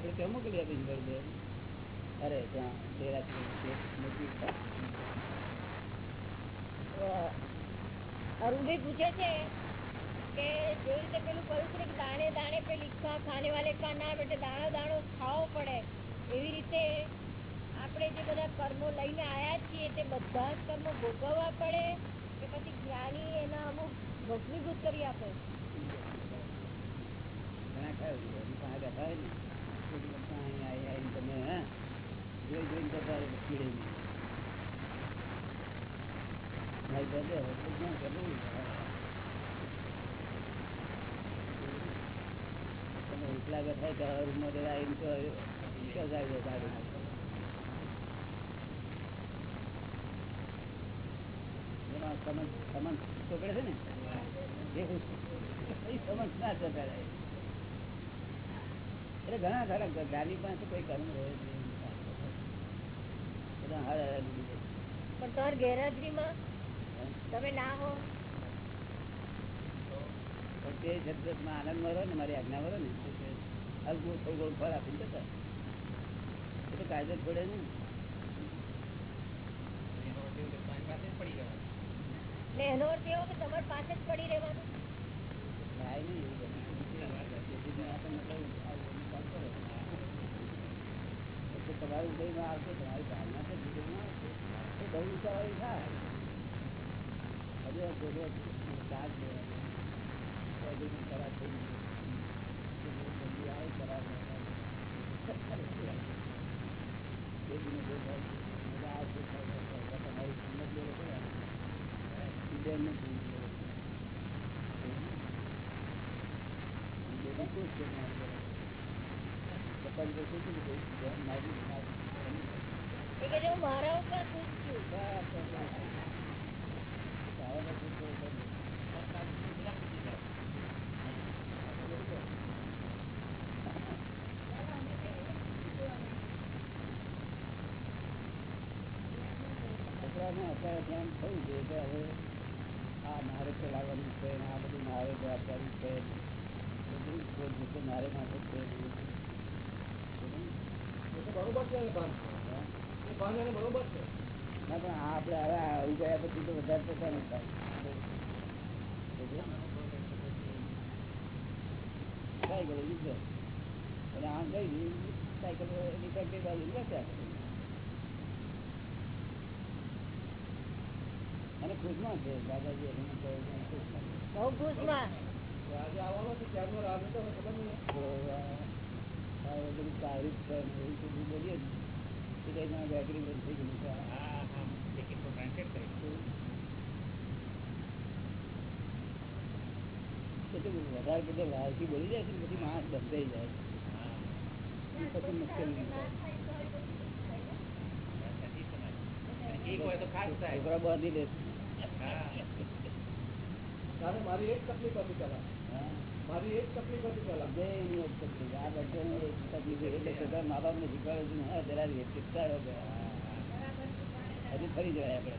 આપણે ત્યાં મોકલી આપીશું બરોબર અરે ત્યાં અરુણભાઈ પૂછે છે કે જે રીતે પેલું કહ્યું છે કે દાણે દાણે પેલી ખાને વાલે કા ના એટલે દાણો દાણો ખાવો પડે. એવી રીતે આપણે જે બધા કર્મો લઈને આયા છીએ તે બધા જ કર્મો ભોગવવા પડે કે પછી જ્ઞાની એના અમુક ભસ્મીભૂત કરી આપે? ઘણા ખાયું છે એની પાસે બેઠા હોય ને તો બધા અહીં આવી આવીને તમે હા કરવું એમાં સમજ સમજ ચોપડે છે ને એ સમજ ના ચોપડે એટલે ઘણા ખરા, ગાડી પાસે કોઈ કર્મ રહે જ નહીં બધા હાર હાર લીધી જાય. પણ તમારી ગેરહાજરીમાં તમે ના હો. તે શબ્દમાં આનંદ મળો ને મારી આજ્ઞા મળો ને હલકું થોડું ઘણું ફળ આપીને જતા. એ તો કાયદો છોડે ને. ને એનો અર્થ એવો કે તમારી પાસે જ પડી રહેવાનું થાય નહીં એવું બધું. તેથી આપણને કહ્યું, આ બધું કામ કરો. એટલે તમારું ઉદયમાં આવશે તમારી ભાવના તો જીવનમાં આવશે. એ બહુ ઊંચાવાળી થાય. હજુ આ જોડે ચાર્જ લેવાનો હજુ ખરાબ થઈ ગયું એ બહુ જલ્દી આવે ખરાબ બે દિને બે થાય. મજા આવશે થાય, થાય, થાય. તમારી કિંમત લેવો પડે ઇન્ડિયન નથી બેબી ખુશ અત્યારે ધ્યાન થયું છે કે હવે આ મારે ચલાવવાનું છે આ બધું મારે જવાબદારી છે મારે માટે છે બરોબર છે એ ભાન એ ભાન એને બરોબર છે ના પણ આ આપણે હવે આવી ગયા પછી તો વધારે થાય અને આમ સાયકલ બાજુ લખ્યા અને ખુશમાં છે દાદાજી. બહુ ખુશમાં આજે આવવાનો છે ત્યારનો રાજ તો ખબર નહીં તો આ આ બધું તારીફ છે ને એવું બધું બોલીએ ને તો કઈ ના બેકરી બંધ થઈ ગયું છે એટલે વધારે બધે વારથી બોલી જાય છે ને પછી માણસ બંધાઈ જાય પછી મુશ્કેલ નહીં થાય છોકરા બાંધી દે તારે મારી એક તકલીફ હતી પેલા હા મારી એક તકલીફ હતી પેલા બે એની એક તકલીફ. આ બધાની એક તકલીફ એટલે છોકરા મા બાપને શીખવાડે છે હા, જરા રેત શીખવાડો કે હા. હજી ફરી જવાય આપણે.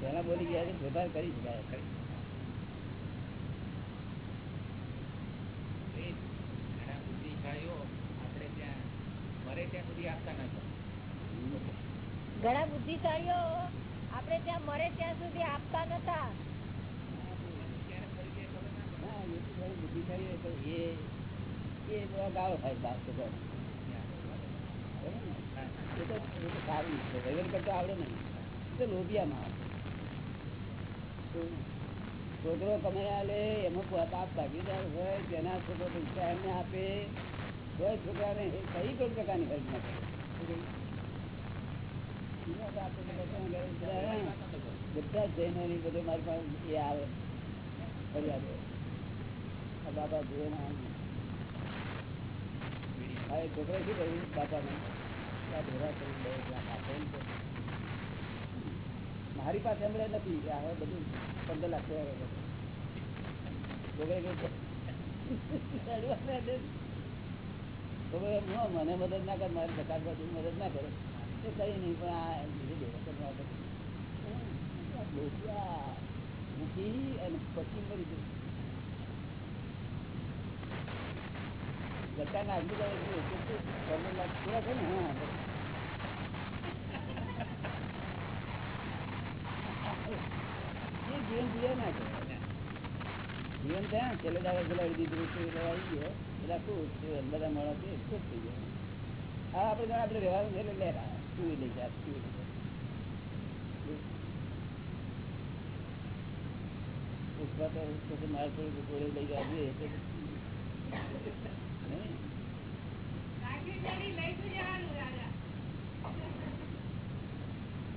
પેલા બોલી ગયા છે ફેરફાર કરી શકાય. ઘણા બુદ્ધિશાળીઓ આપણે ત્યાં મરે ત્યાં સુધી આપતા નતા. ના, એ તો થોડી બુદ્ધિશાળી હોય તો એ એ બધા ગાળો થાય બાપ છોકરાને. બરાબર ને? એ તો એ તો સારું છે વહીવટ કરતો આવડે નહીં એ તો લોભિયામાં તો છોકરો કમાયા લે એમાં બાપ ભાગીદાર હોય તેના છોકરો પૈસા એમને આપે કોઈ છોકરાને એ કઈ કોઈ પ્રકારની હેલ્પ ના કરે શું કહ્યું? એના બાપ તો બધા ઘરે બધા બધા જ જૈનોની બધું મારી પાસે એ આવે ફરિયાદો આ મારી પાસે હમણાં નથી હવે બધું પંદર લાખ થયા વગર. છોકરાએ કહ્યું, "અડવા દે." છોકરો એમ, "ના, મને મદદ ના કર મારી સરકાર બાજુ મદદ ના કરે એ કઈ નહીં પણ આ બીજી મૂકી અને પછી મરી ગયું બધા નાખી દે એટલું કેટલું કર્મ લાગ પૂરા છે ને, હા એ જીવન જીવે ના કહેવાય. જીવન ત્યાં છેલ્લે દાડે પેલા અડધી આવી ગયો. હા આપણે આપણે વ્યવહાર છે, એટલે સુઈ લઈ જાય સુઈ લઈ જાય મારે થોડું લઈ ગયા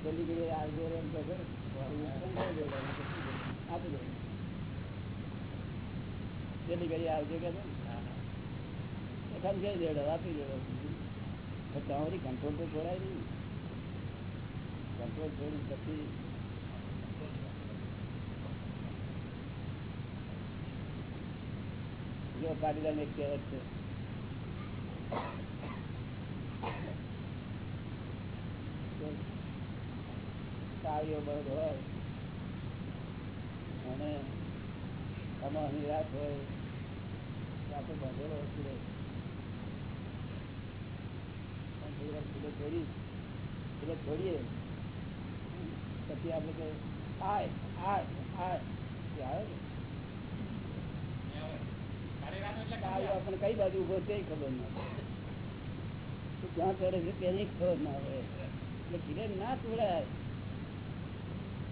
પેલી ઘડી આવજો દો કે છે આપી દેડો પણ તમારી કંટ્રોલ તો છોડાય નહીં કંટ્રોલ છોડી પછી જો હોય અને આમાં નિરાશ હોય પછી આપણે કહે આય આય આય. આવે ને કાર્યો આપણે કઈ બાજુ ઊભો તે ખબર ના ક્યાં ચડે છે તેની ખબર ના હોય. એટલે ધીરે ના તોડાય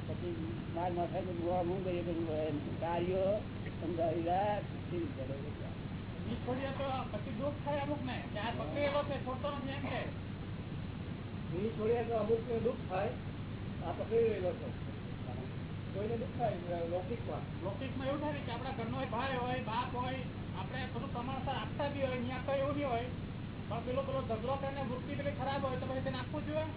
પછી માર માથા તો ગોવા મૂં કરીએ બધું હોય. કાર્યો સમજાવી રાખ સ્થિર કરે બધા. તો પછી દુઃખ થાય અમુક દુઃખ થાય. આ પકડી રહેલો છે કોઈને દુઃખ થાય લૌકિકમાં. લૌકિકમાં એવું થાય કે આપણા ઘરનો ભાઈ હોય બાપ હોય આપણે બધું પ્રમાણસર આપતા બી હોય ત્યાં તો એવું નહીં હોય. પણ પેલો પેલો ઝઘડો કરીને વૃત્તિ પેલી ખરાબ હોય તો પછી તેને આપવું જોઈએ?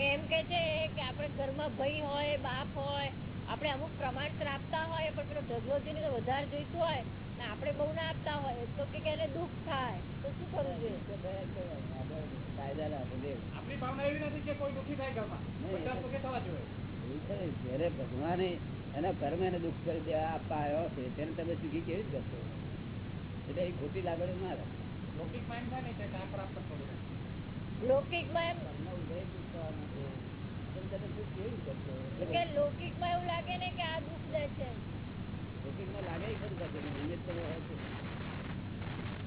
એમ કે છે કે આપણે ઘરમાં ભાઈ હોય બાપ હોય આપણે અમુક પ્રમાણસર આપતા હોય પણ પેલો ઢગલો જોઈને તો વધારે જોઈતું હોય ને આપણે બહુ ના આપતા હોય તો કે એને દુઃખ થાય. તો શું કરવું જોઈએ? આપણે ભાવના એવી નથી કે કોઈ દુઃખી થાય ઘરમાં. બધા સુખી થવા જોઈએ. એવું છે જ્યારે ભગવાને એના કર્મ એને દુઃખ કરી દેવા આપવા આવ્યો છે તેને તમે સુખી કેવી જ કરશો એટલે એ ખોટી લાગણી ના રહે લૌકિકમાં એમ થાય ને કે પ્રાપ્ત કરવું જોઈએ. લૌકિકમાં એમ ઉદય દુઃખ તમે સુખ કેવી કરશો તો કે લૌકિકમાં એવું લાગે ને કે આ દુઃખ દે છે લૌકિકમાં લાગે ય ખરું સાચું. નિમિત્ત તો હોય છે.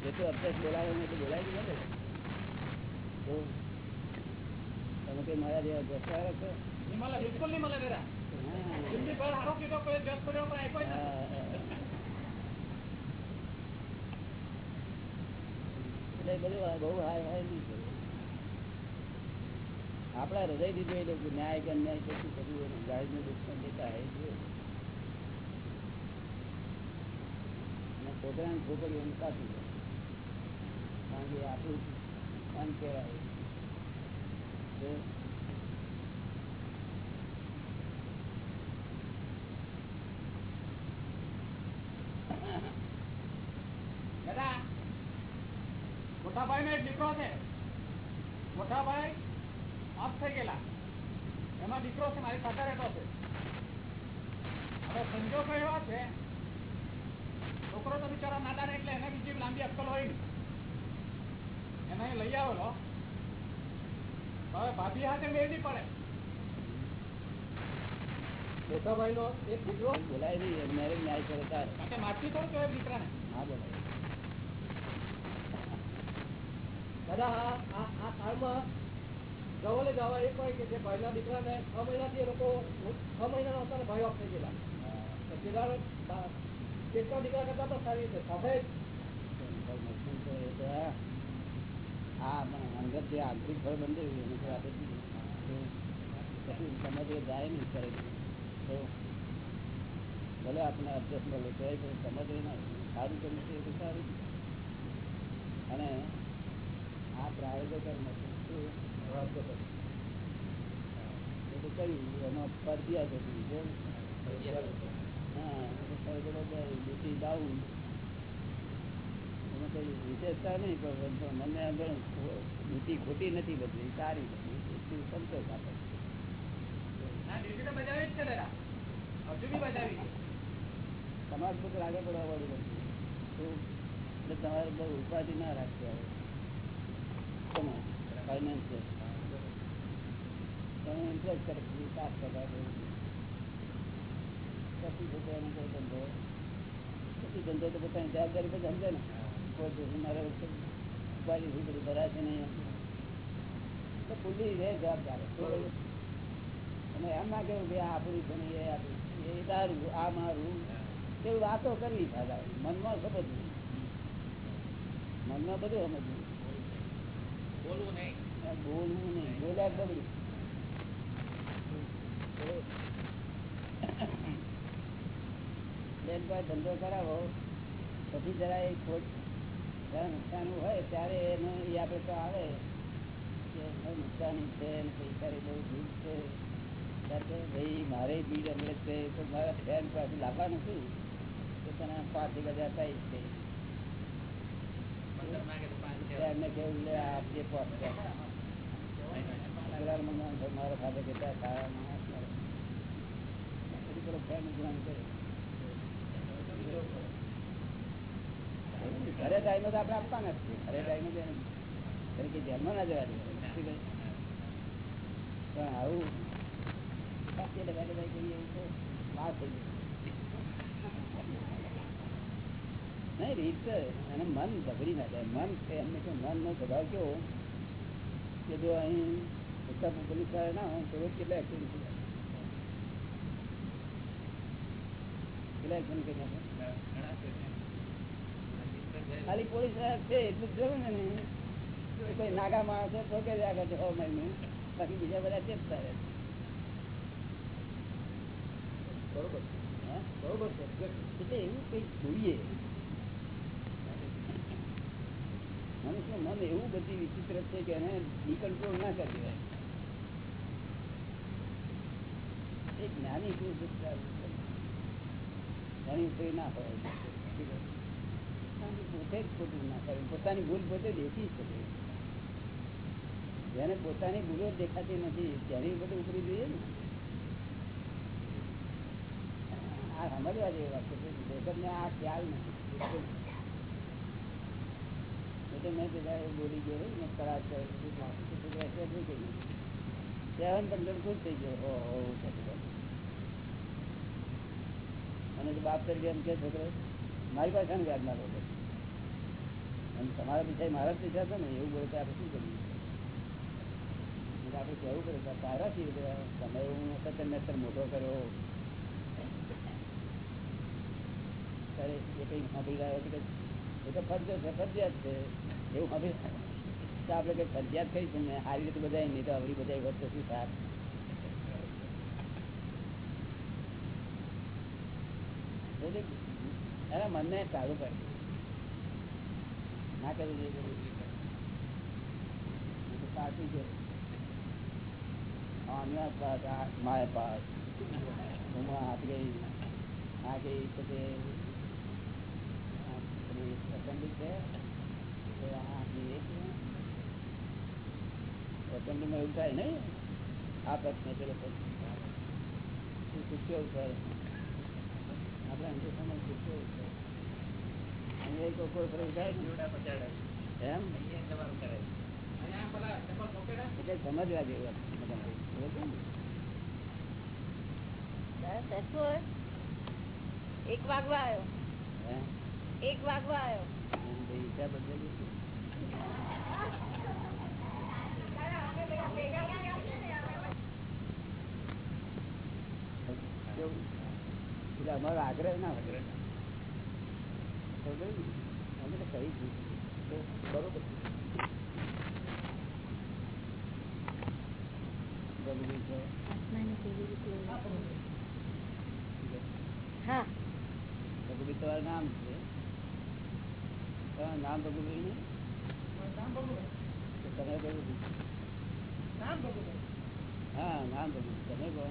જે તો અભ્યાસ બોલાવે ને તો બોલાય જ તો તમે કઈ મારા જેવા દોસ્તારો છો નહીં મળે બિલકુલ હા. હા. કરવું. આપણા હૃદયથી જોઈ લઉં ન્યાય કે અન્યાય કશું થતું ગાયનું નુકસાન દેતા જોઈએ. અને છોકરાને છોકરીઓને કાપી કારણ કે આપણું મન કહેવાય મોટા ભાઈ નો એક દીકરો છે. મોટા ભાઈ આપ થઈ ગયેલા. એમાં દીકરો છે મારી સાથે રહેતો છે. હવે સંજોગો એવા છે છોકરો તો બિચારો નાદાર એટલે એને બીજી લાંબી અક્કલ હોય એને લઈ આવેલો. હવે ભાભી હાથે મેળવી પડે. મોટા ભાઈ નો એક દીકરો બોલાય મેરેજ ન્યાય કરે થોડું કહેવાય દીકરાને. હા બોલાય. દાદા, આ કાળમાં જવાલે જવા એ હોય કે જે ભાઈના છ મહિનાથી એ લોકો છ મહિનાના હતા થઈ ગયેલા. દીકરા પણ સારી રીતે? જ? હા અંગત જે આંતરિક ફળ બંધ એને તો આપણે કીધું. સમજ જાય નહીં કરે. તો ભલે આપણે અભ્યાસ મળે તો એ પણ સમજ સારું કર્યું છે સારું અને આ પ્રાયોગો કર્મ છે કર્યું. એમાં હતી. ડ્યુટી કઈ વિશેષતા નહીં પણ મને આગળ નીતિ ખોટી નથી બધી સારી બધી. સંતોષ આપે તમારે છે છે. પુત્ર આગળ પડવા એટલે તમારે બહુ ઉપાધિ ના રાખતી આવે. જવાબદારી અને એમ કેવું કે આપણું ભણી એ આપણું. એ આ મારું. એવું વાતો કરવી થાય મનમાં સમજવું. મનમાં બધું સમજવું. બોલવું નહીં. બોલવું નહીં. બોલ્યા બગડ્યું. બેન કોઈ ધંધો કરાવો પછી જરા એ ખોટ જરા નુકસાન હોય ત્યારે એનો એ આપણે તો આવે કે નુકસાની છે પૈસા બહુ ભૂલ છે. ત્યારે ભાઈ મારે બીજ હમણાં છે તો મારા ફેન પાસે લાવવાનું નથી તો તને પાંચ હજાર પાઈશ છે. ઘરે ટાઈમે તો આપણે આપવાના જ ઘરે ટાઈમે તરીકે ધ્યાનમાં ના જવા દે પણ આવું. લગાઈ કરીએ એવું તો વાત થઈ જાય નહીં રીત અને મન બગડી ના જાય. મન છે એમને કે મનનો સ્વભાવ કેવો? કે જો અહીં ઉત્તર પોલીસ ના હોય તો રોજ કેટલા એક્સિડન્ટ થઈ જાય? કેટલા એક્સિડન્ટ ને. ખાલી પોલીસ છે એટલું જોયું ને નહીં કોઈ નાગા માણસો ઠોકે જ આગળ છ મહિને બાકી બીજા બધા ચેપ થાય બરોબર. હે? બરોબર છે. એટલે એવું કંઈક જોઈએ. મનુષ્ય મન એવું બધી વિચિત્ર છે કે એને ડિકન્ટ્રોલ ના કરી એ જ્ઞાની ઉપર ના પોતાની ભૂલ પોતે દેખી શકે. જેને પોતાની ભૂલો દેખાતી નથી, તેની બધું ઉપરી જોઈએ ને. આ સમજવા જેવી વાત. છે આ ખ્યાલ નથી. બિલકુલ. એટલે મેં પેલા એવું બોલી ગયો ને કરાર કર્યો, બધું માથું તો બધું એસે જ નહીં કર્યું. સેવન પંદર ખુશ થઈ ગયો હો હો હો થતું થતું. અને જો બાપ તરીકે એમ કે છોકરો મારી પાસે શાને વ્યાજ મારો અને તમારા પૈસા મારા જ પૈસા છે ને એવું બોલે તો આપણે શું કરીએ એટલે આપણે કહેવું પડે કે તારા છીએ કે તમે હું વખત મેં અત્યારે મોટો કર્યો ત્યારે એ કંઈ સાંભળી રહ્યા છે કે એ તો ફરજો છે, ફરજિયાત છે. એવું સાંભળી તો આપણે કંઈ ફરજિયાત કહીશું ને? સારી રીતે બધા નહીં તો આવડી બધા વસ્તુ શું સાર એટલે એના મનને ટાળું પડે. ના કરવું જોઈએ બધું. એ તો સાચું છે. આમના પાસ આ માય પાસ. ઉમા હાથ ગઈ. આ ગઈ તો તે આ છે છે એસેમ્બલીમાં એવું થાય નહીં આ પ્રશ્ન પેલો પ્રશ્ન શું શીખ્યો ઉપર આપણે એક છે વાગવા આવ્યો? એક વાગવા આવ્યો છે. એટલે અમારો આગ્રહ ના આગ્રહ અમે તો કહી દીધું બરોબર હા ભગવી તમારું નામ છે નામ ભગવી ને તમે ભગવી હા નામ ભગવી તમે કહો.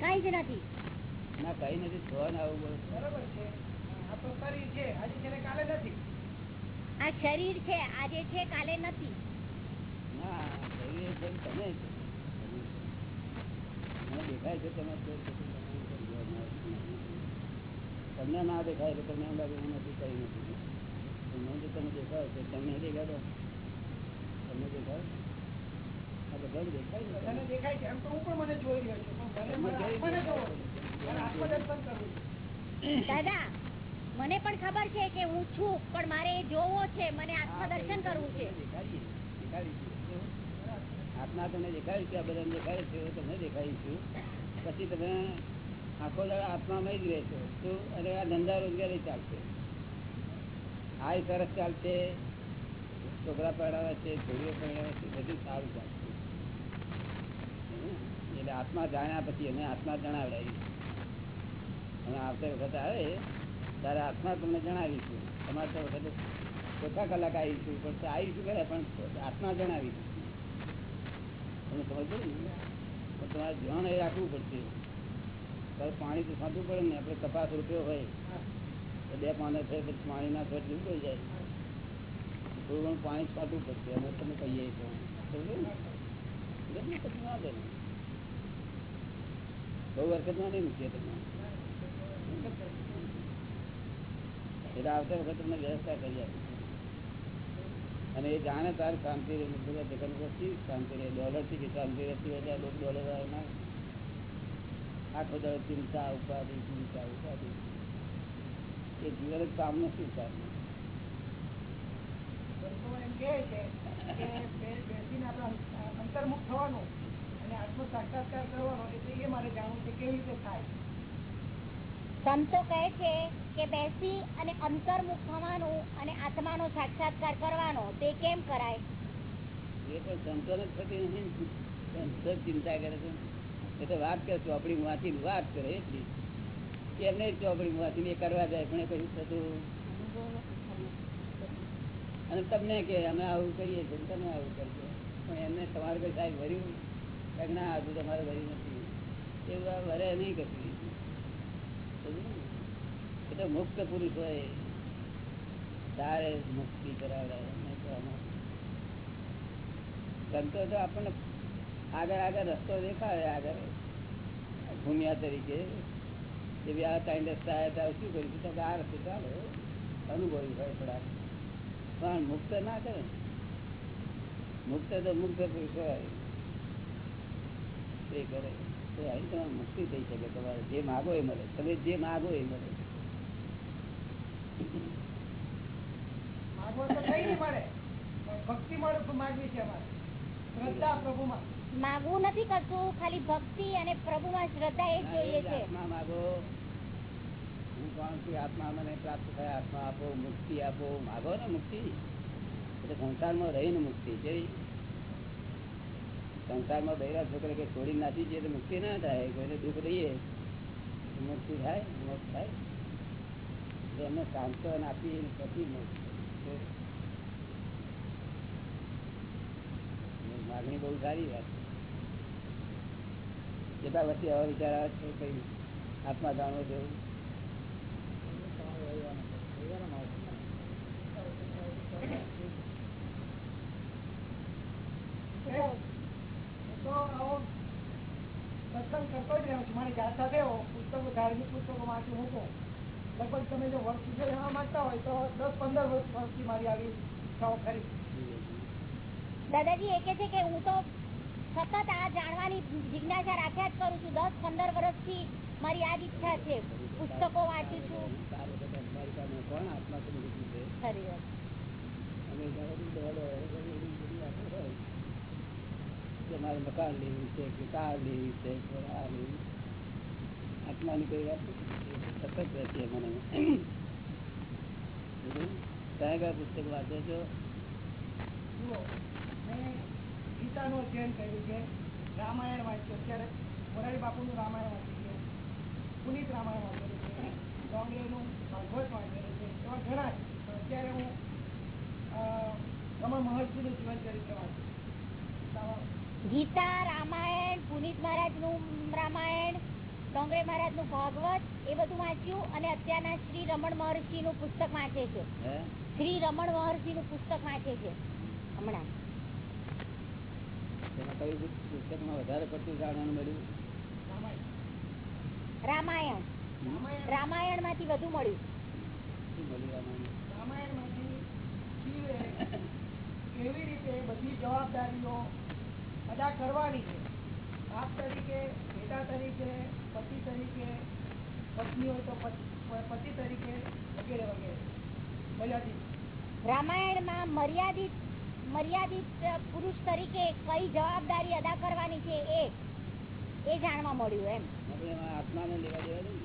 કઈ જ નથી. ના કઈ નથી. છો ને આવું બોલો. બરોબર છે. આપણું શરીર છે. આજે છે કાલે નથી. આ શરીર છે. આજે છે કાલે નથી. ના શરીર તમે. દેખાય છે તમે છો છો તો તમે સમજો ના. તમને ના દેખાય તો તમને એમ લાગે હું નથી કરી નથી તમને જો તમે દેખાય છે. તમને દેખાડો? તમને દેખાય? દેખાય દેખાય તો મને મને દાદા મને પણ ખબર છે કે હું છું પણ મારે એ જોવો છે મને આત્મદર્શન કરવું છે? આત્મા તમને દેખાય છે આ બધા દેખાય છે એવું દેખાય છું. પછી તમે આખો દાડો આત્મામાં જ રહેશો. શું અને આ ધંધા રોજગારી ચાલશે. આ સરસ ચાલશે. છોકરા પરણાવે છે, છોડીઓ પરણાવે છે, બધું સારું ચાલશે. એટલે આત્મા જાણ્યા પછી અમે આત્મા જણાવડાવીશું અને આવતા વખતે આવે, ત્યારે આત્મા તમને જણાવીશું. તમારે તો વખતે ઓછા કલાક આવીશું, પણ આવીશું ખરા પણ આત્મા જણાવીશું. તમે સમજો ને તમારે ધ્યાન એ રાખવું પડશે. પાણી તો સાચું પડે ને, આપણે કપાસ રૂપિયો હોય. તો બે પાને છે પાણીના ખર્ચ જવું પડી જાય. થોડું ઘણું પાણી છાંટવું પડશે અમે તમે કહીએ તો ને? ને ના દે બહુ વરસાદમાં નહીં મૂકીએ તમે. એટલે આવતા વખત તમને વ્યવસ્થા કરી આપી અને એ જાણે તાર શાંતિ રહે બધા શાંતિ રહે ડોલરથી કે શાંતિ રહેતી હોય, ત્યાં લોકો ડોલર ના આખો દર ચિંતા ઉપાધિ ચિંતા ઉપાધિ. એ જીવન જ કામનું કામ સંતો કહે છે કે બે- બેસીને આપણે અંતર્મુખ થવાનું અને આત્મ સાક્ષાત્કાર કરવાનો એટલે એ મારે જાણવું છે કેવી રીતે થાય. સંતો કહે છે કે બેસી અને અંતર્મુખ થવાનું અને આત્માનો સાક્ષાત્કાર કરવાનો તે કેમ કરાય? એ પણ સંતો થતી નથી ને. ચિંતા કરે છે. એ વાત કરે ચોપડી માંથી વાત કરે એટલી એમને ચોપડી માંથી એ કરવા જાય, પણ એ કશું થતું. અને તમને કે અમે આવું કરીએ છીએ, તમે આવું કરજો પણ એમને તમારે કઈ સાહેબ ભર્યું કાંઈક ના તમારે ભર્યું નથી. એવું વરે નહીં કશું એટલે મુક્ત પુરુષ હોય. તારે મુક્તિ કરાવડાવે. નહીં તો આમાં. સંતો તો આપણને આગળ આગળ રસ્તો દેખાડે આગળ. ભૂમિયા તરીકે. કે બી આ ત્રણ રસ્તા આવ્યા શું કરીશું? તો આ રસ્તો ચાલો. અનુભવી હોય થોડા પણ મુક્ત ના કરે મુક્ત તો મુક્ત પુરુષ હોય. એ કરે. તો અહીં તમારે મુક્તિ થઈ શકે તમારે. જે માગો એ મળે. તમે જે માગો એ મળે. માગો તો મળે. ભક્તિ મળે માગવી છે અમારે. શ્રદ્ધા પ્રભુમાં. માગવું નથી કરતું ખાલી ભક્તિ અને પ્રભુમાં શ્રદ્ધા એ જોઈએ છે. આત્મા માગો. હું કોણ છું આત્મા મને પ્રાપ્ત થાય? આત્મા આપો મુક્તિ આપો. માગો ને મુક્તિ? એટલે સંસારમાં રહીને મુક્તિ જેવી સંસારમાં બહેરા છોકરા કે છોડી નાખી જઈએ તો મુક્તિ ના થાય. કોઈને દુઃખ દઈએ મુક્તિ થાય મોક્ષ થાય. એમને સાંત્વન આપી પછી મોક્ષ. માગણી બહુ સારી વાત છે. કેટલા વર્ષથી આવા વિચાર આવે છે કઈ આત્મા જાણવો જેવું રહ્યો છું મારી જાત સાથે હો. પુસ્તકો ધાર્મિક લગભગ તમે જો વર્ષ રહેવા માંગતા હોય તો દસ પંદર વર્ષ વર્ષથી મારી આવી ઈચ્છાઓ ખરી દાદાજી એ કે છે કે હું તો સતત આ જાણવાની જિજ્ઞાસા રાખ્યા જ કરું છું. દસ, પંદર વર્ષથી મારી આ જ ઈચ્છા છે. પુસ્તકો વાંચું છું. કોણ આત્મા છે વાત. કે મારે મકાન લેવું છે કે કાર લેવી છે કે આ લેવું આત્માની કોઈ વાત સતત રહેશે મને કયા કયા પુસ્તક વાંચો છો ગીતાનું અધ્યયન કર્યું છે. રામાયણ વાંચ્યું અત્યારે મોરારી બાપુનું રામાયણ વાંચ્યું છે. પુનિત રામાયણ વાંચેલું છે. ડોંગરેનું ભાગવત વાંચેલું છે. એવા ઘણા છે. અત્યારે હું રમણ મહર્ષિનું જીવન ચરિત્ર વાંચું ગીતા રામાયણ પુનિત મહારાજનું રામાયણ ડોંગરે મહારાજનું ભાગવત એ બધું વાંચ્યું અને અત્યારના શ્રી રમણ મહર્ષિ નું પુસ્તક વાંચે છે. શ્રી રમણ મહર્ષિ નું પુસ્તક વાંચે છે. હમણાં. તેમાં કયું પુસ્તકમાં વધારે પડતું જાણવાનું મળ્યું? રામાયણ. રામાયણ? રામાયણમાંથી વધુ મળ્યું. શું કેવી રીતે બધી જવાબદારીઓ અદા કરવાની છે? બાપ તરીકે બેટા તરીકે પતિ તરીકે પત્ની હોય તો પતિ પતિ તરીકે વગેરે વગેરે. મર્યાદિત. રામાયણમાં મર્યાદિત મર્યાદિત પુરુષ તરીકે કઈ જવાબદારી અદા કરવાની છે એ એ જાણવા મળ્યું એમ. આત્માને લેવા દેવા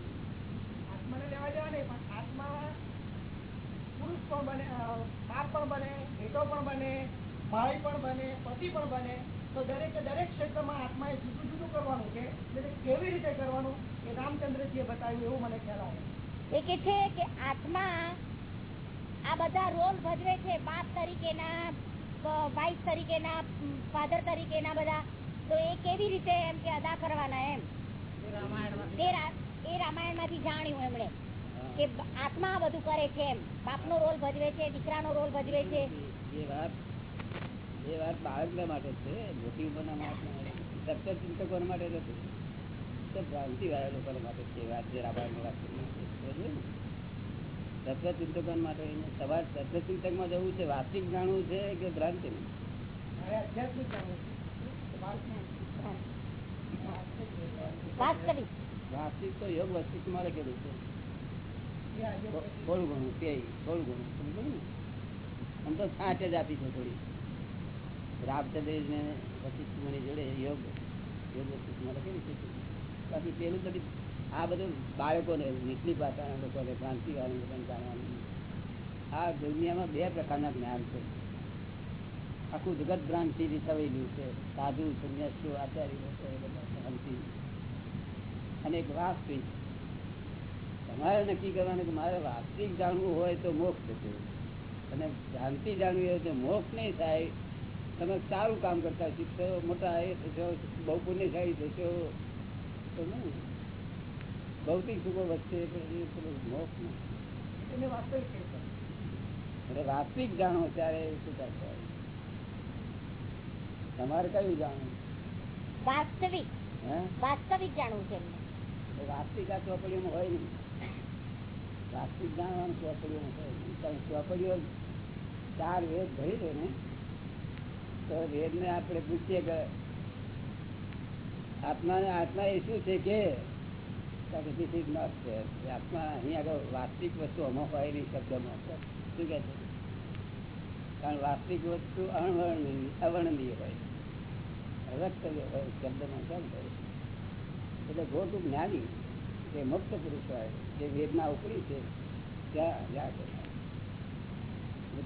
આત્માને લેવા દેવા નહીં પણ આત્મા પુરુષ પણ બને બાપ પણ બને બેટો પણ બને ભાઈ પણ બને પતિ પણ બને તો દરેકે દરેક ક્ષેત્રમાં આત્માએ જુદું જુદું કરવાનું છે. એટલે કેવી રીતે કરવાનું એ રામચંદ્રજીએ બતાવ્યું એવું મને ખ્યાલ આવે. એ કે છે કે આત્મા આ બધા રોલ ભજવે છે બાપ તરીકેના વાઇફ તરીકેના ફાધર તરીકેના બધા તો એ કેવી રીતે એમ કે અદા કરવાના એમ? એ રામાયણમાંથી જાણ્યું એમણે કે આત્મા બધું કરે છે એમ. બાપનો રોલ ભજવે છે દીકરાનો રોલ ભજવે છે. એ વાત એ વાત બાળકના માટે છે. મોટી ઉંમરના માટે. ચિંતકો માટે નથી. ભ્રાંતિ વાળા લોકો માટે છે વાત જે રામાયણ વાત કરી. છે. સમજ્યો ને? તત્વ ચિંતકો માટે તમારે તત્વ ચિંતકમાં જવું છે વાસ્તવિક જાણવું છે કે ભ્રાંતિ વાસ્તવિક વાસ્તવિક તો યોગ વસ્તુ મારે કહેલું છે. થોડું ઘણું તે થોડું ઘણું સમજો ને આમ તો છાંટ જ આપી છે થોડી. રામચંદ્ર ને વશિષ્ઠ મને જોડે યોગ યોગ વસ્તુ મારે કેવી છે બાકી પેલું બધી આ બધું બાળકોને, નીચલી ભાષાના લોકોને ક્રાંતિવાળી જાણવાનું. આ દુનિયામાં બે પ્રકારના જ્ઞાન છે. આખું જગત ભ્રાંતિથી છવાયેલું છે. સાધુ, સંન્યાસીઓ, આચાર્ય ભ્રાંતિ. અને એક વાસ્તવિક તમારે નક્કી કરવાનું કે મારે વાસ્તવિક જાણવું હોય તો મોક્ષ છે અને ભ્રાંતિ જાણવી હોય તો મોક્ષ નહીં થાય. તમે સારું કામ કરતા શીખશો, મોટા એ થશો, બહુ પુણ્યશાળી થશો. તો નહીં ભૌતિક સુખો એને વાસ્તવિક એટલે વાસ્તવિક જાણો ત્યારે શું થાય તમારે કયું જાણવું? વાસ્તવિક. વાસ્તવિક જાણવું છે વાસ્તવિક આ ચોપડીઓમાં હોય નહીં. વાસ્તવિક જાણવાનું ચોપડીઓમાં હોય નહીં. કારણ ચોપડીઓ ચાર વેદ ભરી દે ને તો વેદને આપણે પૂછીએ કે આત્માને આત્મા એ શું છે કે એટલે ગોટું જ્ઞાની જે મુક્ત પુરુષ હોય જે વેદના ઉપરી છે. ત્યાં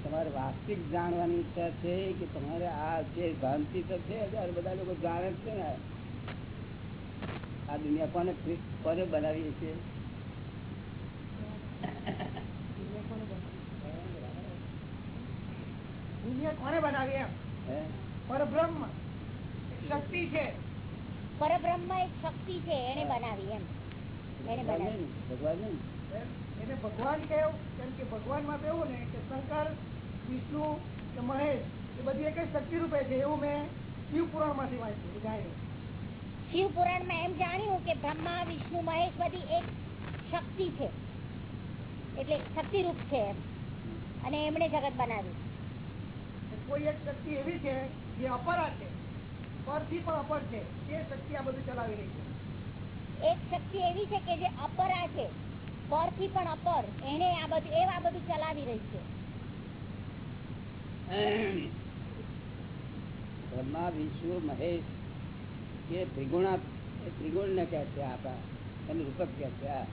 તમારે વાસ્તવિક જાણવાની ઈચ્છા છે કે તમારે આ જે ભ્રાંતિ તો છે બધા લોકો જાણે છે ને. આ દુનિયા કોને કોને બનાવી છે? દુનિયા કોને બનાવી? દુનિયા કોને બનાવી એમ પરબ્રહ્મ. શક્તિ છે. પરબ્રહ્મ એક શક્તિ છે એને બનાવી એમ. એને ભગવાન બનાવી. ભગવાન એને ભગવાન કેવું? કેમ કે ભગવાનમાં કેવું ને કે શંકર વિષ્ણુ કે મહેશ એ બધી એક શક્તિ રૂપે છે એવું મેં શિવ પુરાણમાંથી વાંચ્યું શિવ પુરાણમાં એમ જાણ્યું કે બ્રહ્મા વિષ્ણુ મહેશ બધી એક શક્તિ છે. એટલે શક્તિ રૂપ છે એમ. અને એમણે જગત બનાવ્યું. કે કોઈ એક શક્તિ એવી છે જે અપરા છે પરથી પણ અપર છે એ શક્તિ આ બધું ચલાવી રહી છે. એક શક્તિ એવી છે કે જે અપરા છે પરથી પણ અપર એને આ બધું એ આ બધું ચલાવી રહી છે. બ્રહ્મા વિષ્ણુ મહેશ એ ત્રિગુણા ત્રિગુણ ને કહે છે આપણા, એને રૂપક કહે છે, આ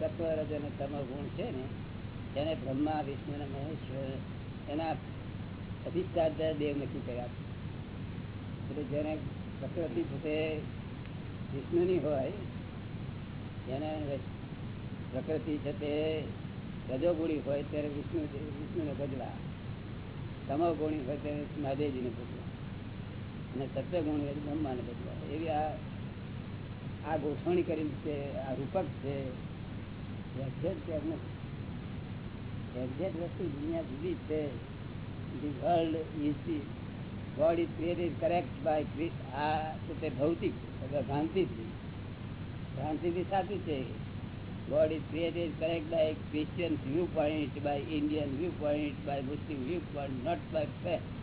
તત્વ રજ અને તમ ગુણ છે ને એને બ્રહ્મા, વિષ્ણુ અને મહેશ્વર એના અધિષ્ઠાતા દેવ નક્કી કર્યા. છે એટલે જેને પ્રકૃતિ પોતે વિષ્ણુની હોય એને પ્રકૃતિ છે તે રજોગુણી હોય, ત્યારે વિષ્ણુ, વિષ્ણુને ભજવા. તમોગુણી હોય, ત્યારે મહાદેવજીને ભજવા. અને તો બ્રહ્માને બદલા એવી આ આ ગોઠવણી કરી છે આ રૂપક છે એક્ઝેક્ટ વસ્તુ દુનિયા જુદી છે. World is the God is created correct by આ તો તે ભૌતિક ભ્રાંતિથી. ભ્રાંતિથી સાચું છે. God is created correct by Christian view point by Indian view point by Muslim view point not by fact,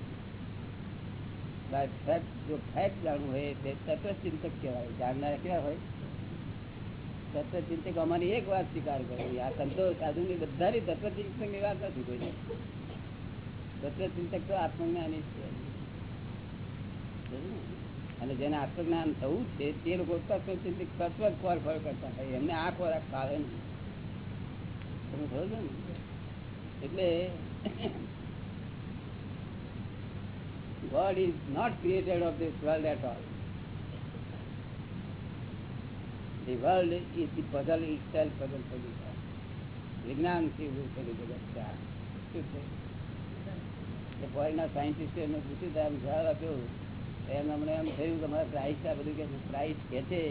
જો અને જેને આત્મજ્ઞાન થવું છે, તે લોકો તત્વચિંતક તત્વ ખોર ખોર કરતા હોય. એમને આ ખોરાક ફાવે નહીં. ને? એટલે God is not created of this world at all. The world is the puzzle itself, puzzle for વિજ્ઞાનથી ઉભું Vignan જગત છે આ. શું છે ફોરેનના સાયન્ટિસ્ટે એમને પૂછ્યું તો એમ જવાબ આપ્યો એમ અમને એમ થયું કે અમારા પ્રાઇસ આ બધું કે પ્રાઇસ કે છે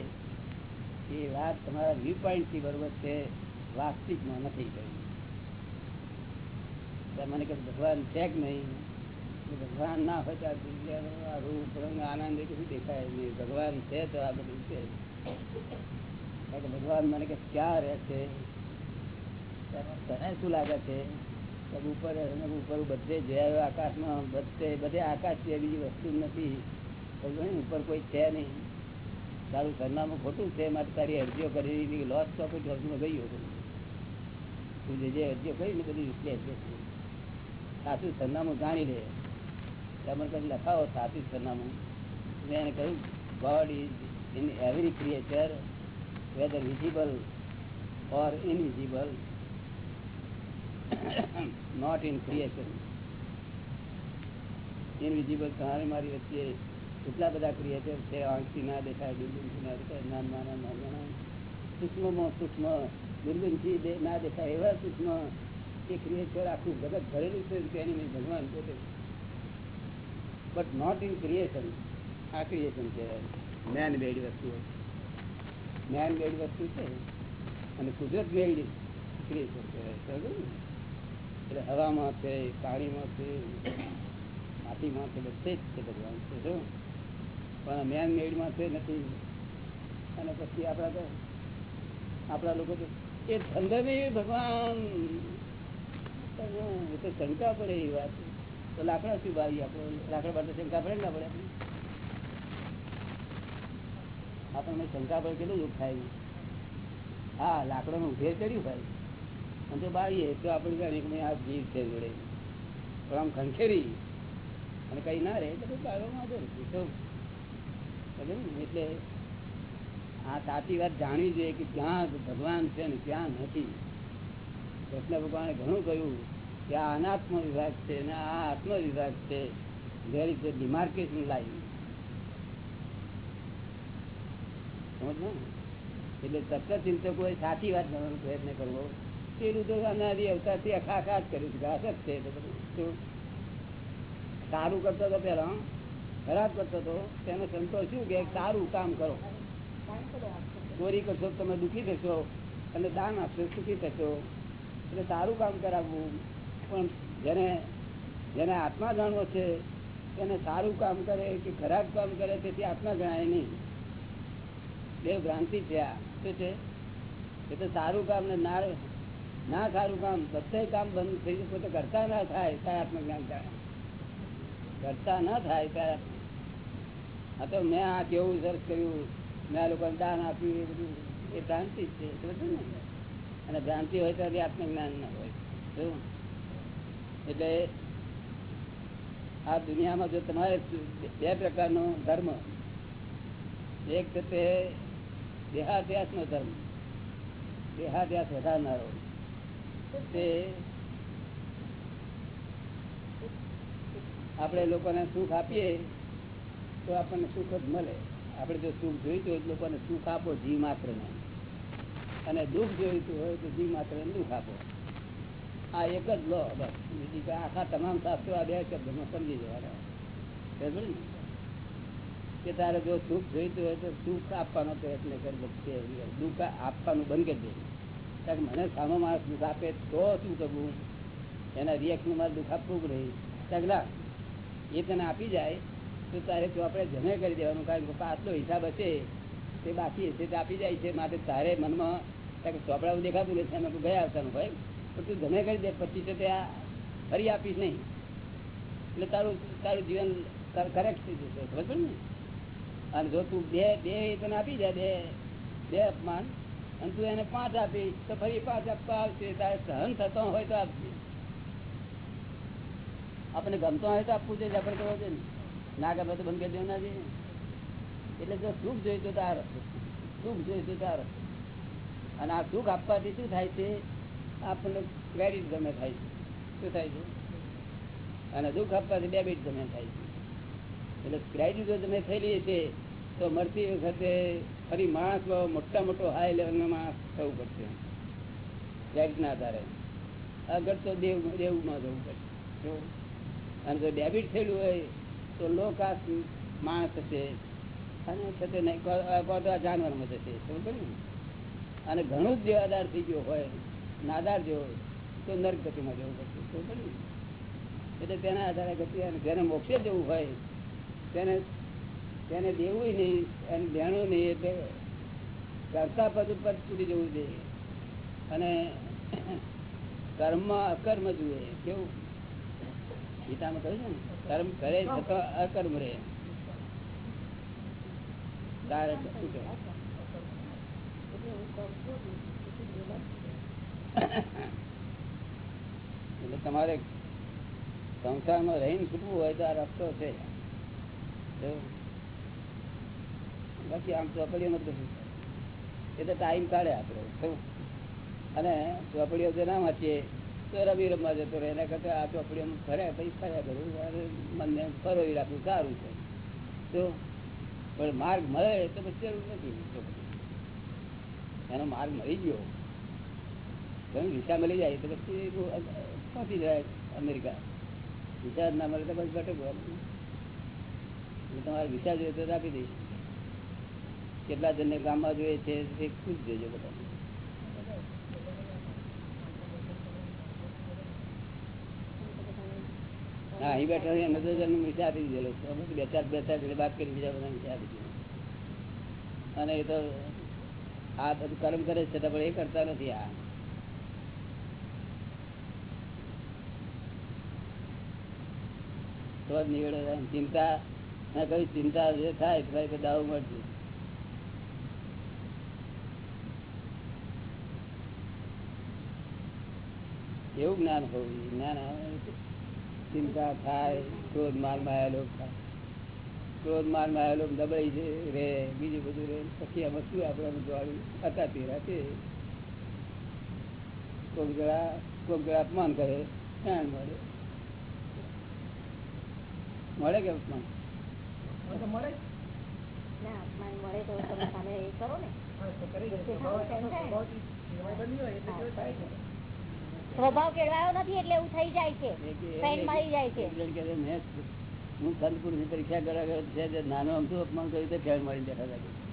એ વાત તમારા વ્યૂ પોઈન્ટથી બરોબર છે વાસ્તવિકમાં નથી કહ્યું મને કહે ભગવાન છે કે નહીં ભગવાન ના હોય તો આ આનંદ દેખાય નહીં. ભગવાન છે તો આ બધું છે. ભગવાન મને કે ક્યાં રહે છે? તને શું લાગે છે? ઉપર ઉપર બધે જોયા આકાશમાં, બધે બધે આકાશ છે બીજી વસ્તુ નથી. ઉપર કોઈ છે નહીં. તારું સરનામું ખોટું છે. માટે તારી અરજીઓ કરી લોસ પ્રોફિટ હાઉસમાં ગયું તું જે જે અરજીઓ કરી ને બધી વિશ્લે છે સાચું સરનામું જાણી લે. તમે કઈ લખાવો સાચું સરનામું. મેં એને કહ્યું God is in every creature whether visible or invisible not in creation invisible તમારી મારી વચ્ચે કેટલા બધા ક્રિએચર છે? આંખથી ના દેખાય દૂરબીનથી ના દેખાય નાના નાના નાના સૂક્ષ્મમાં સૂક્ષ્મ દે- ના દેખાય એવા સૂક્ષ્મ એ ક્રિએચર આખું જગત ભરેલું છે તેની ભગવાન પોતે બટ નોટ ઇન ક્રિએશન આ ક્રિએશન છે? મેન મેડ વસ્તુ મેન મેડ વસ્તુ છે. અને કુદરત મેડ ક્રિએશન કહેવાય એટલે હવામાં છે, પાણીમાં છે, માટીમાં છે, બધે જ છે ભગવાન. છે જો પણ મેન મેડમાં છે નથી. અને પછી આપણા તો, આપણા લોકો તો, એ ધંધે ભગવાન. એ તો શંકા પડે એ વાત. તો લાકડા શું ભાવી આપણે લાકડા પર શંકા પડે ના પડે? આપણને શંકા પડે કેટલું દુઃખ થાય હા, લાકડાનું ઉભેર કર્યું ભાઈ. અને તો બાળીએ તો આપણે જાણીએ આ જીવ છે જોડે. પણ આમ ખંખેરી. અને કઈ ના તો પછી બાળવામાં તો એટલે આ સાચી વાત જાણવી જોઈએ કે ક્યાં ભગવાન છે ને ક્યાં નથી. કૃષ્ણ ભગવાને ઘણું કહ્યું. કે આ અનાત્મ વિભાગ છે અને આ આત્મ વિભાગ છે. Where is demarcation line. સમજ એટલે તત્વચિંતકોએ સાચી વાત જાણવાનો પ્રયત્ન કરવો. પેલું તો અનાદિ અવતારથી આખા આખા જ કર્યું ઘાસ જ છે? સારું કરતો હતો પેલા ખરાબ કરતો હતો તેનો સંતોષ શું કે સારું કામ કરો. ચોરી કરશો તમે દુઃખી થશો અને દાન આપશો, સુખી થશો. એટલે સારું કામ કરાવવું. પણ જેને જેને આત્મા જાણવો છે એને સારું કામ કરે કે ખરાબ કામ કરે તેથી આત્મા ગણાય નહીં. બે ભ્રાંતિ છે આ. શું છે? એ તો સારું કામ ને ના ના સારું કામ બધે કામ બંધ થઈ જશે પોતે કરતા ના થાય ત્યારે આત્મજ્ઞાન થાય કરતા ના થાય ત્યારે આ તો મેં આ કેવું સરસ કર્યું, મેં આ લોકોને દાન આપ્યું, એ બધું, એ ભ્રાંતિ જ છે. ને અને ભ્રાંતિ હોય તો આત્મજ્ઞાન ના હોય. શું? એટલે આ દુનિયામાં જો તમારે બે પ્રકારનો ધર્મ. એક તે દેહાદ્યાસ નો ધર્મ. દેહાદ્યાસ વધારનારો. તે આપણે લોકોને સુખ આપીએ તો આપણને સુખ જ મળે. આપણે જો સુખ જોઈતું હોય તો લોકોને સુખ આપો જીવ માત્ર ને અને દુઃખ જોઈતું હોય તો જીવ માત્ર દુઃખ આપો. આ એક જ લો, બસ. બીજી આખા તમામ શાસ્ત્રો આ બે શબ્દમાં સમજી જવાના? કે તારે જો સુખ જોઈતું હોય તો સુખ આપવાનો પ્રયત્ન કરી દુઃખ આપવાનું બંધ કરી દે. કારણ મને સામો માણસ દુઃખ આપે તો શું કરવું? એના રિએક્શન મારે દુઃખ આપવું જ નહીં એ તને આપી જાય, તો તારે તો આપણે જમે કરી દેવાનું. કારણ કે પાછલો હિસાબ હશે, તે બાકી હશે, તે આપી જાય છે. માટે તારે મનમાં, કારણ કે ચોપડા દેખાતું રહેશે અમે ગયા આવતાનું ભાઈ? તું ગમે કરી દે તો ત્યાં ફરી આપીશ નહીં. એટલે તારું તારું જીવન કરેક્ટ થઈ જશે, ખબર ને? અને જો તું બે બે તને આપી જાય બે બે અપમાન, અને તું એને પાંચ આપી, તો ફરી પાંચ આપવા આવશે. તારે સહન થતો હોય તો આપજે. આપણે ગમતો હોય તો આપવું જોઈએ, આપણે કરવો છે ને. ના ગમે તો બંધ કરી દેવું ના જોઈએ. એટલે જો સુખ જોઈતું તો આ રસ્તો. સુખ જોઈતું તો આ રસ્તો. અને આ સુખ આપવાથી શું થાય છે? આપણને ક્રેડિટ ગમે થાય છે. શું થાય છે? અને દુઃખ આપવાથી ડેબિટ ગમે થાય છે. એટલે ક્રેડિટ જો તમે થયેલી છે તો મળતી વખતે ફરી માણસ મોટા મોટો હાઈ લેવલનો માણસ થવું પડશે. ક્રેડિટના આધારે. આગળ તો દેવ દેવમાં જવું પડશે અને જો ડેબિટ થયેલું હોય, તો લો કાસ્ટ માણસ હશે. અને છતાં નહીં જાનવરમાં જશે. સમજ ને? અને ઘણું જ દેવાદાર થઈ ગયો હોય નાદાર જેવો તો નર્ક ગતિમાં જવું પડશે એટલે તેના આધારે ગતિ જેને મોક્ષે જવું હોય, તેને તેને દેવું નહીં અને દેણું નહીં એટલે કરતા પદ ઉપર છૂટી જવું જોઈએ. અને કર્મ અકર્મ જુએ, કેવું? ગીતામાં કહ્યું છે ને, કર્મ કરે છતાં અકર્મ રહે. ડાયરેક્ટ? એટલે તમારે સંસારમાં રહીને છૂટવું હોય તો આ રસ્તો છે. બાકી આમ ચોપડીઓ નથી એ તો ટાઈમ કાઢે આપણે અને ચોપડીઓ જો ના વાંચીએ, તો રમી રમવા જતો રહે. એના કરતા આ ચોપડીઓમાં ફર્યા પછી ફર્યા અને મનને ફરવી રાખવું સારું છે. તો પણ માર્ગ મળે તો પછી જરૂર નથી એનો માર્ગ મળી ગયો. વિસા મળી જાય તો પછી પહોંચી જાય અમેરિકા. વિસા ના મળે તો ભટકવાનું એટલે તમારે વિસા જોઈએ તો આપી દઈશ. કેટલા જણને ગામમાં જોઈએ છે તે ખુશ જોજો બધા. હા, અહીં બેઠા એમને તો જણને વિસા આપી દીધેલો. બે ચાર બે ચાર વાત કરી બીજા બધા વિસા આપી દીધો. અને એ તો આ બધું કર્મ કરે છે છતાં પણ એ કરતા નથી આ. તો જ નિવેડો. ચિંતા ના કઈ ચિંતા જે થાય તો દાવ મળશે. એવું જ્ઞાન હોવું જ્ઞાન ચિંતા થાય, ક્રોધ મારમાં થાય. ક્રોધ મારમાં દબાઈ છે રે બીજું બધું રે પછી આમાં શું આપણે જોવાનું તેરા છે કોક જરા કોક જરા અપમાન કરે જ્ઞાન મળે. મળે કે અપમાન મળે ના અપમાન મળે તો તમે સામે એ કરો ને. સ્વભાવ કેળવાયો નથી એટલે એવું થઈ જાય છે. એક- એક- પેન જાય છે. એક જણ કહે છે, મેં હું સંતપુરની પરીક્ષા કરાવ્યો છે નાનો અમથું અપમાન કર્યું તો ફેર મારી દેખા લાગે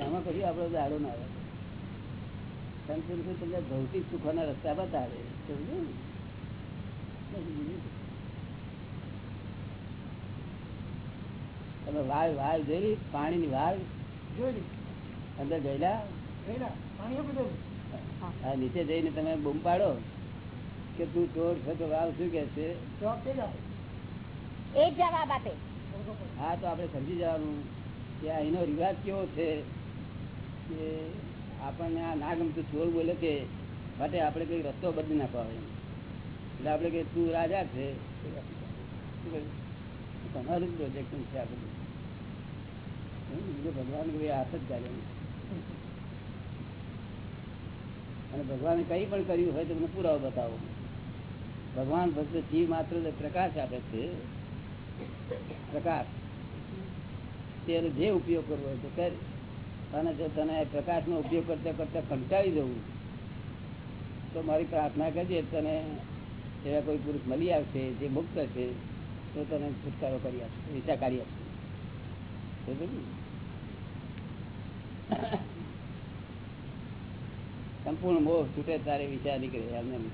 આમાં પછી આપણો દાડો ના આવે. સંતપુર તમને ભૌતિક સુખોના રસ્તા બતાવે સમજ્યું ને? તમે વાલ વાલ જોઈ પાણીની વાલ જોઈ અંદર ગયેલા. પાણી નીચે જઈને તમે બૂમ પાડો કે તું ચોર છે તો વાવ શું કે છે એ જવાબ આપે. હા તો આપણે સમજી જવાનું કે આ એનો રિવાજ કેવો છે કે આપણને આ ના ગમતું ચોર બોલે છે માટે આપણે કઈ રસ્તો બદલી નાખવા હોય. આપણે કે તું રાજા છે તમારું પ્રોજેક્ટ છે આ ભગવાન અને ભગવાને કઈ પણ કર્યું હોય તો પુરાવો બતાવો. ભગવાન ફક્ત જીવ માત્ર પ્રકાશ આપે છે, પ્રકાશ, તેનો જે ઉપયોગ કરવો હોય તો કર. જો તને પ્રકાશનો ઉપયોગ કરતા કરતા કંટાળી જવું, તો મારી પ્રાર્થના કરજે, તને એવા કોઈ પુરુષ મળી આવશે, જે મુક્ત છે તો તને છુટકારો કરી આપશે વિચાર કાઢી આપશે. સંપૂર્ણ મોહ છૂટે તારે વિચાર નીકળે એમને એમ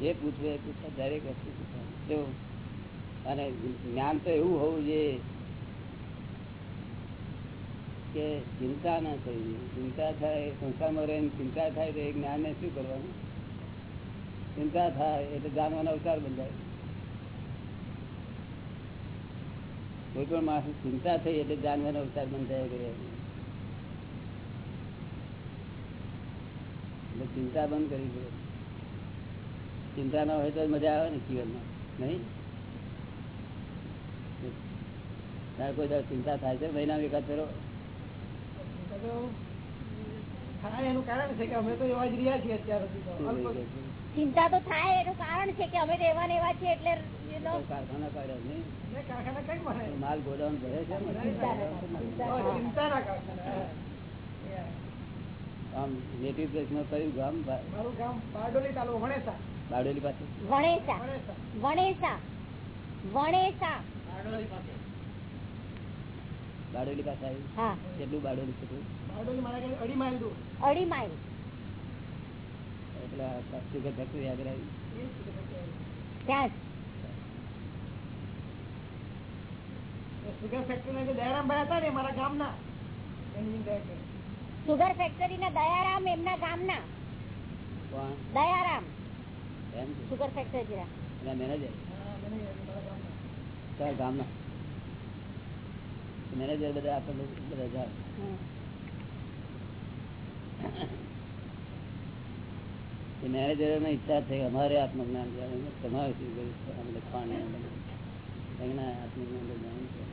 જે પૂછવે પૂછવા પૂછે, દરેક વસ્તુ. અને જ્ઞાન તો એવું હોવું જોઈએ કે ચિંતા ના થઈ. ચિંતા થાય, સંસારમાં રહીને ચિંતા થાય તો એ જ્ઞાનને શું કરવાનું? ચિંતા થાય એટલે જાણવાનો અવતાર બંધાય. કોઈ પણ માણસ ચિંતા થઈ એટલે જાનવાનો અવતાર બંધાય કરે. એટલે ચિંતા બંધ કરી દે ચિંતા ના હોય તો મજા આવે ને જીવનમાં, નહીં? તારે કોઈ ચિંતા થાય છે? મહિના એકાદ ફેરો એનું કારણ છે કે અમે તો એવા જ રહ્યા છીએ અત્યાર સુધી? ચિંતા તો થાય એનું કારણ છે કે અમે તો એવા ને એવા છીએ એટલે કારખાના કાઢ્યા નહીં. ને કારખાના કઈ મળે? માલ ગોડાઉન ભરે છે ચિંતા ના કારખાના. આમ નેટિવ પ્લેસમાં કયું ગામ? મારું ગામ બારડોલી તાલુકો વણેસા. બારડોલી પાસે? વણેસા. વણેસા. વણેસા. વણેસા. બારડોલી પાસે. બારડોલી પાસે આવ્યું હા. કેટલું બારડોલી છે તું? બારડોલી મારા અઢી માઇલ દૂર. અઢી માઇલ. એટલે સુગર ફેક્ટરી આગળ આવી. ત્યાં સુગર ફેક્ટરીના ના દયારામભાઈ હતા ને મારા ગામના. સુગર ફેક્ટરી ના દયારામ એમના ગામના. દયારામ? સુગર ફેક્ટરી મેનેજર હા, મેનેજર મારા ગામના? મેનેજર બધા આપણને બધા જાય. એ મેનેજરો ની ઈચ્છા થઈ અમારે આત્મજ્ઞાન છે? છે.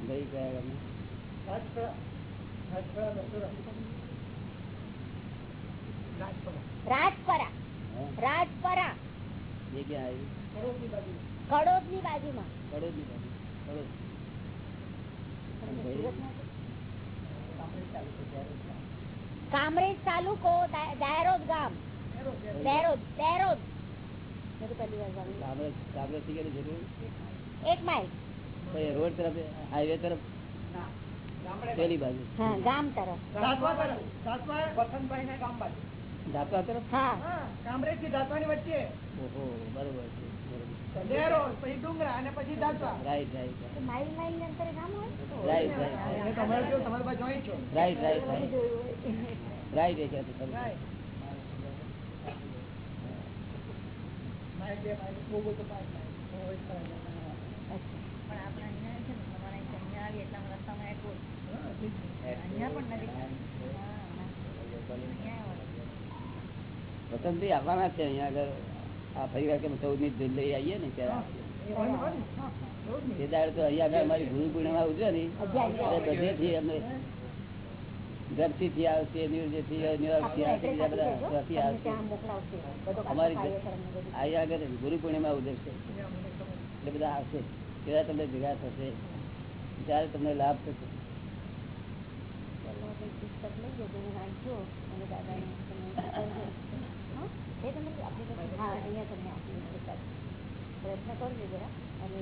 ભાઈ કયા ગામના? રાજપરા રાજપરા દસોરા રાજપરા રાજપરા હા? રાજપરા એ ક્યાં આવ્યું કરોડની બાજુ કડોદની બાજુમાં બાજુ. કામરેજ તાલુકો ત્યારે. કામરેજ તાલુકો દા- દાયરોદ ગામ. એક માઇલ. રોડ તરફ હાઈવે તરફ? પેલી બાજુ. હા ગામ તરફ. દાંતવા વસંતભાઈના ગામ બાજુ. ધાપા તરફ? હા હા, કામરેજથી દાતાની વચ્ચે. ઓહો બરોબર અહીંયા છે ને તમારે અહીં અહીંયા આવીએ એટલા અમે રસ્તામાં એરપોર્ટ હા, ઠીક છે. અહીંયા પણ નજીક અહીંયા આવવાના છે અહીંયા આગળ આ ફરી વાર કે ચૌદમી જૂન લઈ આવીએ ને ત્યારે એ હોય ને, હોય ને. હા, એવું જ ને. એ દાડે તો અહીંયા આગળ અમારી ગુરુ પૂર્ણિમા ઉજવે ને એટલે બધેથી અમને જર્સીથી આવશે અમારી. અહીંયા આગળ. એટલે બધા આવશે ત્યારે તમને ભેગા થશે ત્યારે તમને લાભ થશે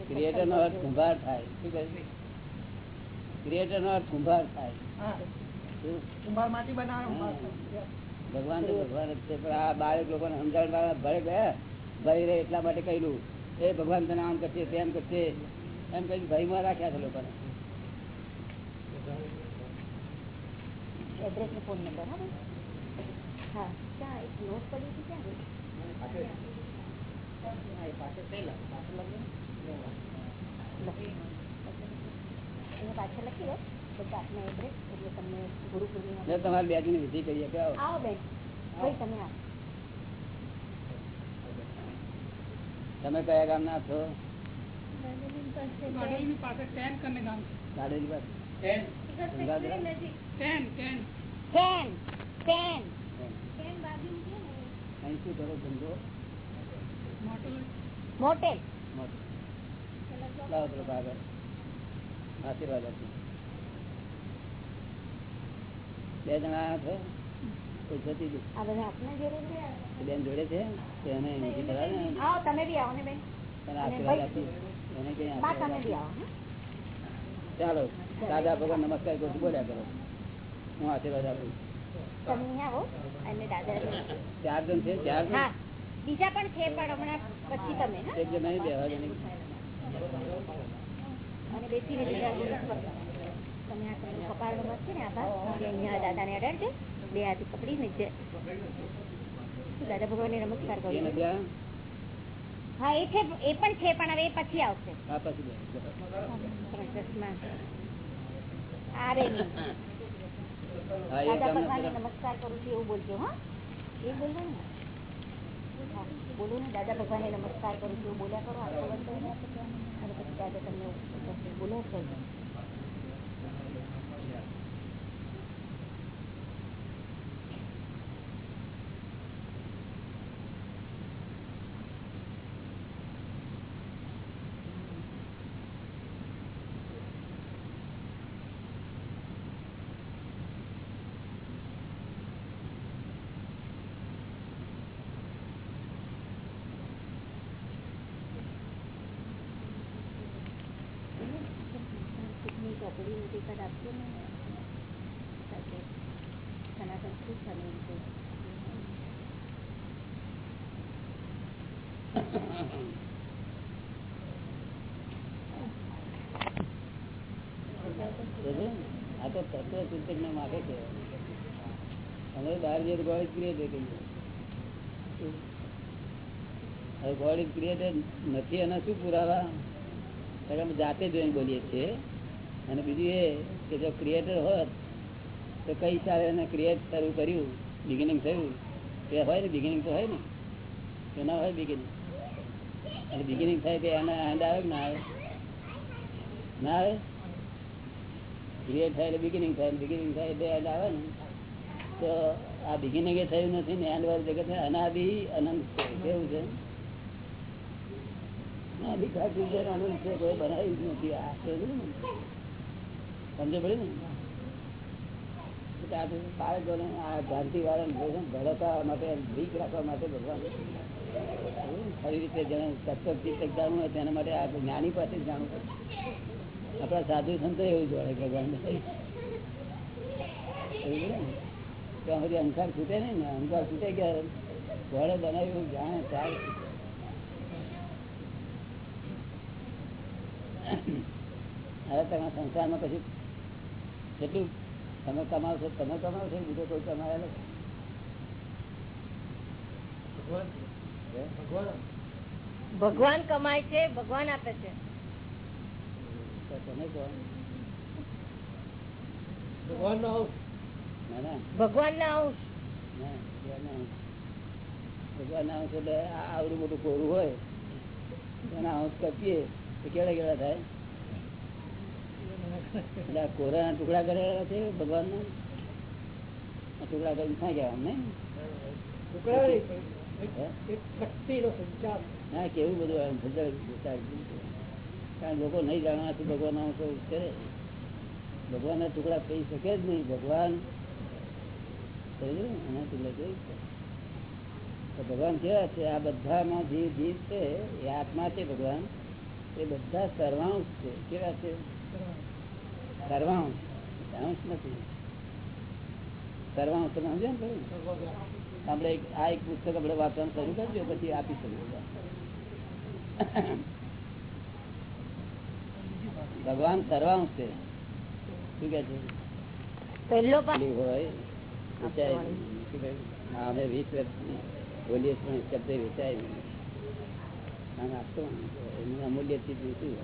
ક્રિએટર નો અર્થ કુંભાર થાય શું કહ્યું ક્રિએટર નો અર્થ કુંભાર થાય. હા, શું? કુંભાર માટી બનાવે કુંભાર. ભગવાન તો ભગવાન જ છે પણ આ બાળક લોકોને સમજાવવા ભરે ગયા ભાઈ રે એટલા માટે કહ્યું એ ભગવાન તને આમ કરશે તેમ કરશે. એમ કઈ ભયમાં રાખ્યા છે લોકોને. એડ્રેસ ને ફોન નંબર હા ભાઈ? હા ક્યાં એક નોટ પડી હતી ક્યાં ગઈ? લખી. એની પાછળ લખી દો બધા આપના એડ્રેસ એટલે તમને ગુરુ પૂર્ણિમા એટલે તમારે બે જણની વિધિ કરીએ કે આવો. આવો બેન. ભાઈ તમે આવો. તમે કયા ગામના છો? ગાંધીની પાસે ગાડોલીની પાસે ટેન કરીને ગામ છે. ગાડેલી પાસે ટેન ગંગાધરા? ટેન ટેન કેન કેન કેમ બાજુ છે ને અહીં શું કરો ધંધો. મોટેલ. લાવો પેલો કાગળ આશીર્વાદ આપી બે જણા છો? છે બેન જોડે છે? એને તમે બી આવો ને બેન. આશીર્વાદ આપી એને કઈ તમે બી આવો ચાલો દાદા ભગવાન નમસ્કાર કરું છું, બોલ્યા કરો. હું આશીર્વાદ આપું. તમે આવો અને દાદા ચાર જણ છે? ચાર હા બીજા પણ છે પણ હમણાં પછી તમે એક જણ નહીં દેવા જણ અને બેસીને બીજા તમે આ તમારું કપાળનો છે ને આ અહીંયા દાદાને અડાડજો. બે હાથ પકડી નીચે દાદા ભગવાનને નમસ્કાર એ કરો હા એ છે એ પણ છે પણ હવે એ પછી આવશે. આ પછી. તમારા નમસ્કાર કરું છું એવું બોલજો હા? એ બોલવાનું હા બોલો ને દાદા ભગવાનને નમસ્કાર કરું છું એવું બોલ્યા કરો કરીને. અને પછી દાદા તમને બોલો કરજો ની ચોપડી મોટી કાઢ આપજો ને સાથે સનાતન શું છે ને એ સમજ્યો? આ તો ચિંતક માટે છે. અમે બહાર જઈએ તો ગોડ હવે ગોડ ઇઝ નથી એના શું પુરાવા? અમે જાતે જોઈને બોલીએ છીએ. અને બીજું એ કે જો ક્રિએટર હોત, તો કઈ સારે એને ક્રિએટ શરૂ કર્યું? બિગિનિંગ થયું? તે હોય ને બિગિનિંગ તો હોય ને. કે ના હોય બિગિનિંગ અને બિગિનિંગ થાય તો એના હેન્ડ આવે કે ના આવે? ના આવે? ક્રિએટ થાય એટલે બિગિનિંગ થાય બિગિનિંગ થાય એટલે એન્ડ આવે ને. તો આ બિગિનિંગ એ થયું નથી ને એન્ડ વાળું જગત અનાદિ અનંત છે. કેવું છે? રાખવા માટે ભગવાન. ખરી રીતે જેને તત્વ જાણવું હોય તેના માટે આ જ્ઞાની પાસે જાણવું પડે. આપણા સાધુ સંતો એવું જોડે ભગવાન ત્યાં સુધી અહંકાર છૂટે નહીં ને? અંકાર છૂટે ગયા ઘોડે બનાવ્યું જાણે ચાર હવે તમે સંસારમાં પછી કેટલું તમે કમાવશો તમે કમાવશો બીજો કોઈ કમાયેલો હે? ભગવાન કમાય છે ભગવાન આપે છે. તમે ભગવાન નો ના. ના ભગવાન ના અંશ ના અંશ. એટલે આવડું મોટું કોરું હોય એના અંશ કપીએ તો કેવડા કેળા થાય. એટલે કોરાના ટુકડા કરેલા છે ભગવાન ના ટુકડા કરીને ક્યાં ગયા અમને ટુકડા કેવું બધું કારણ લોકો નહીં જાણવાથી ભગવાન અંશ કરે. ભગવાનના ટુકડા કહી શકે જ નહીં. ભગવાન સમજ્યું? એના ટુકડા કહી શકે. તો ભગવાન કેવા છે? આ બધામાં જે જીવ છે, એ આત્મા છે ભગવાન. એ બધા સર્વાંશ છે. કેવા છે? સર્વાંશ. અંશ નથી. સર્વાંશ તમે સમજ્યા ને ખરું? આપણે એક- આ એક પુસ્તક આપણે વાંચવાનું શરૂ કરજો, પછી આપી શકીએ. ભગવાન સર્વાંશ છે. શું કે છે? પહેલો હોય અમે વીસ બોલીએ પણ શબ્દ વેચાય નહીં. આપતો અમૂલ્ય ચીજ શું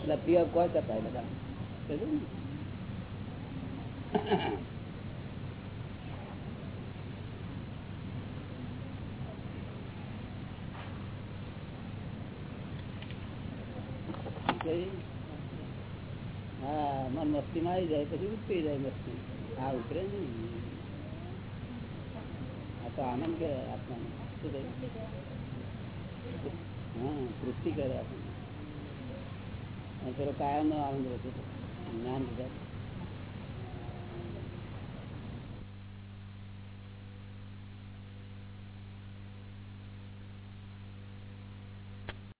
એટલે પ્યોર કોઈ કરતા બધા સમજ્યું ને? કઈ? હા મન મસ્તી માં આવી જાય પછી ઉતરી જાય મસ્તી. આ ઉતરે આ તો આનંદ કરે આત્માનો શું કહે? હા, તૃપ્તિ કરે આપણને. કાયમ નો આનંદ રહે જ્ઞાન લીધા